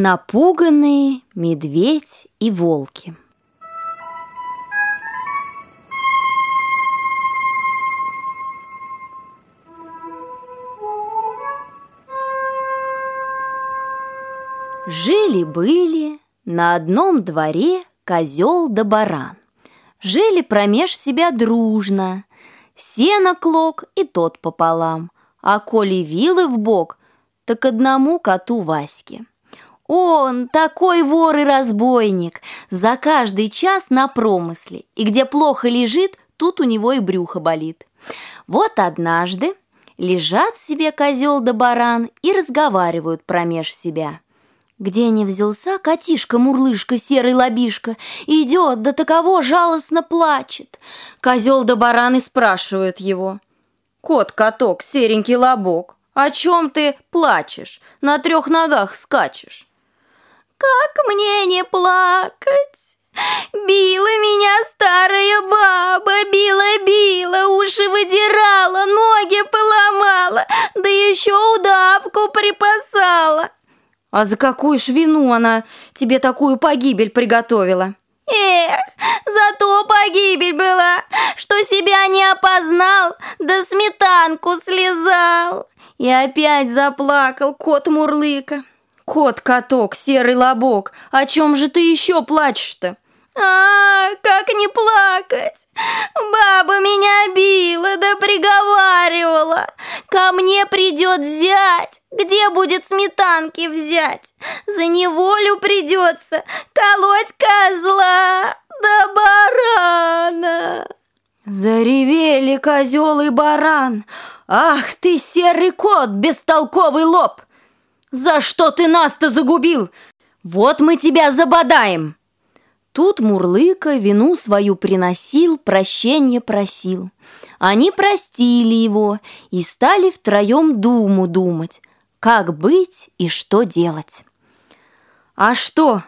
Напуганные медведь и волки Жили-были на одном дворе козел да баран. Жили промеж себя дружно, сено клок и тот пополам, а коли вилы в бок, так одному коту Ваське. Он такой вор и разбойник, за каждый час на промысле, и где плохо лежит, тут у него и брюхо болит. Вот однажды лежат себе козел да баран и разговаривают промеж себя. Где не взялся котишка-мурлышка, серый лобишка, идет, да таково жалостно плачет. Козел да баран и спрашивают его. Кот-каток, серенький лобок, о чем ты плачешь, на трех ногах скачешь? Как мне не плакать? Била меня старая баба, била-била, уши выдирала, ноги поломала, да еще удавку припасала. А за какую ж вину она тебе такую погибель приготовила? Эх, зато погибель была, что себя не опознал, да сметанку слезал. И опять заплакал кот Мурлыка. Кот-каток, серый лобок, о чем же ты еще плачешь-то? А, как не плакать? Баба меня била да приговаривала. Ко мне придет зять, где будет сметанки взять? За неволю придется колоть козла да барана. Заревели козел и баран. Ах ты, серый кот, бестолковый лоб! За что ты нас-то загубил? Вот мы тебя забодаем!» Тут Мурлыка вину свою приносил, прощение просил. Они простили его и стали втроем думу думать, как быть и что делать. «А что,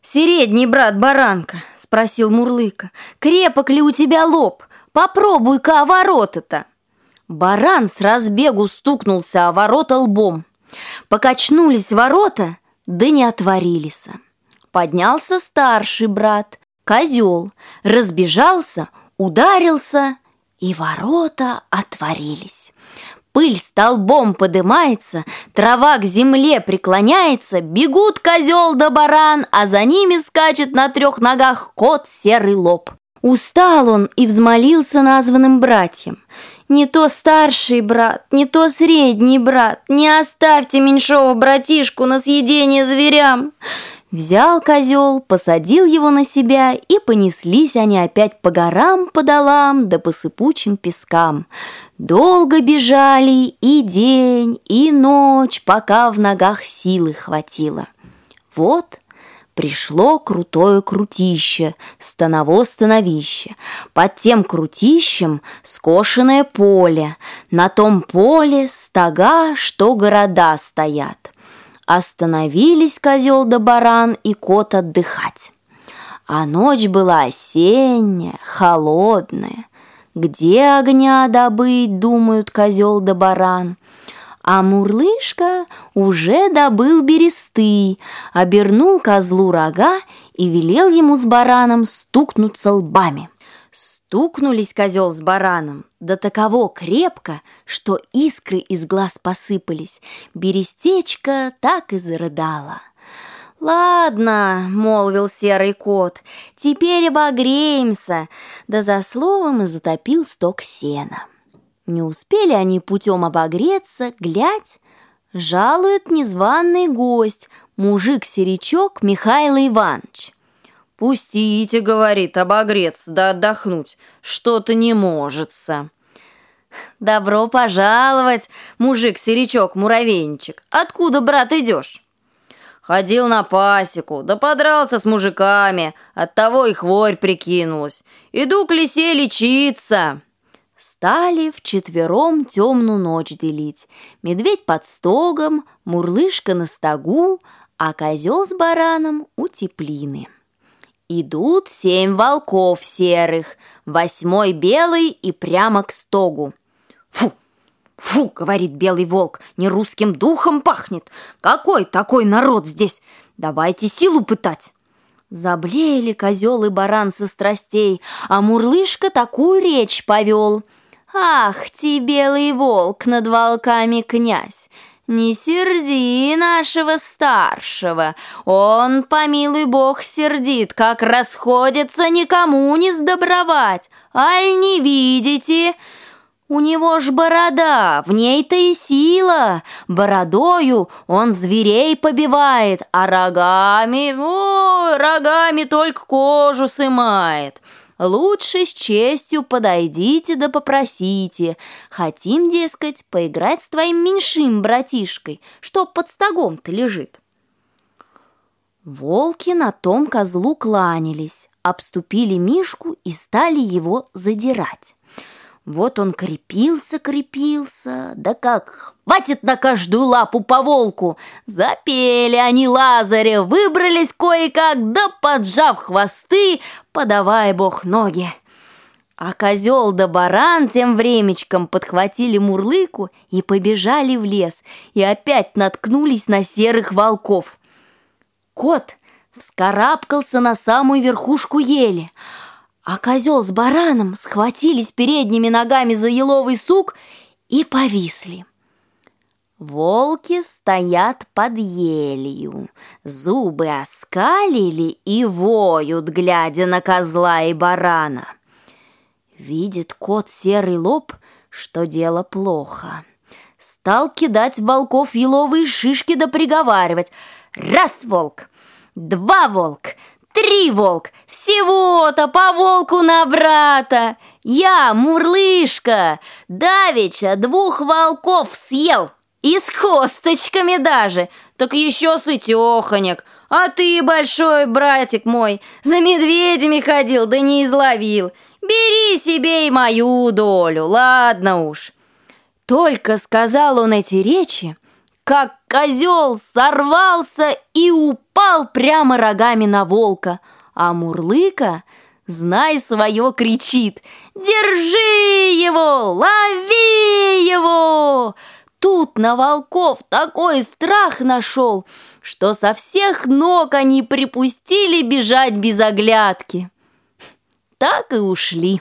средний брат Баранка?» – спросил Мурлыка. «Крепок ли у тебя лоб? Попробуй-ка о ворота-то!» Баран с разбегу стукнулся о ворота лбом. Покачнулись ворота, да не отворились поднялся старший брат, козел, разбежался, ударился, и ворота отворились. Пыль столбом подымается, трава к земле преклоняется, бегут козел да баран, а за ними скачет на трех ногах кот серый лоб. Устал он и взмолился названным братьям. «Не то старший брат, не то средний брат, не оставьте меньшого братишку на съедение зверям!» Взял козел, посадил его на себя, и понеслись они опять по горам, по долам, да по сыпучим пескам. Долго бежали и день, и ночь, пока в ногах силы хватило. Вот пришло крутое крутище, станово становище. Под тем крутищем скошенное поле, на том поле стога, что города стоят. Остановились козел да баран и кот отдыхать. А ночь была осенняя, холодная. Где огня добыть, думают козел да баран. А Мурлышка уже добыл бересты, обернул козлу рога и велел ему с бараном стукнуться лбами. Стукнулись козел с бараном, да таково крепко, что искры из глаз посыпались. Берестечко так и зарыдала. «Ладно», — молвил серый кот, — «теперь обогреемся», да за словом и затопил сток сена. Не успели они путем обогреться, глядь, жалует незваный гость, мужик-серичок Михаил Иванович. «Пустите, — говорит, — обогреться да отдохнуть, что-то не можется». «Добро пожаловать, мужик-серичок-муравейничек! Откуда, брат, идешь?» Ходил на пасеку, да подрался с мужиками, оттого и хворь прикинулась. Иду к лисе лечиться. Стали вчетвером темную ночь делить. Медведь под стогом, мурлышка на стогу, а козел с бараном у теплины. Идут семь волков серых, восьмой белый и прямо к стогу. Фу! «Фу!» — говорит белый волк, «не русским духом пахнет! Какой такой народ здесь? Давайте силу пытать!» Заблеяли козел и баран со страстей, а Мурлышка такую речь повел. «Ах ты, белый волк, над волками князь! Не серди нашего старшего, он, помилуй бог, сердит, как расходится никому не сдобровать, аль не видите?» У него ж борода, в ней-то и сила. Бородою он зверей побивает, а рогами, о, рогами только кожу сымает. Лучше с честью подойдите да попросите. Хотим, дескать, поиграть с твоим меньшим братишкой, что под стогом-то лежит. Волки на том козлу кланялись, обступили Мишку и стали его задирать. Вот он крепился, крепился, да как хватит на каждую лапу по волку. Запели они Лазаря, выбрались кое-как, да поджав хвосты, подавай бог ноги. А козел да баран тем времечком подхватили мурлыку и побежали в лес, и опять наткнулись на серых волков. Кот вскарабкался на самую верхушку ели — а козел с бараном схватились передними ногами за еловый сук и повисли. Волки стоят под елью, зубы оскалили и воют, глядя на козла и барана. Видит кот серый лоб, что дело плохо. Стал кидать в волков еловые шишки да приговаривать. Раз волк, два волк, Три волк! Всего-то по волку на брата! Я, Мурлышка, давеча двух волков съел! И с косточками даже! Так еще сытеханек! А ты, большой братик мой, за медведями ходил, да не изловил! Бери себе и мою долю, ладно уж!» Только сказал он эти речи, как козел сорвался и упал прямо рогами на волка, а Мурлыка, знай свое, кричит «Держи его! Лови его!» Тут на волков такой страх нашел, что со всех ног они припустили бежать без оглядки. Так и ушли.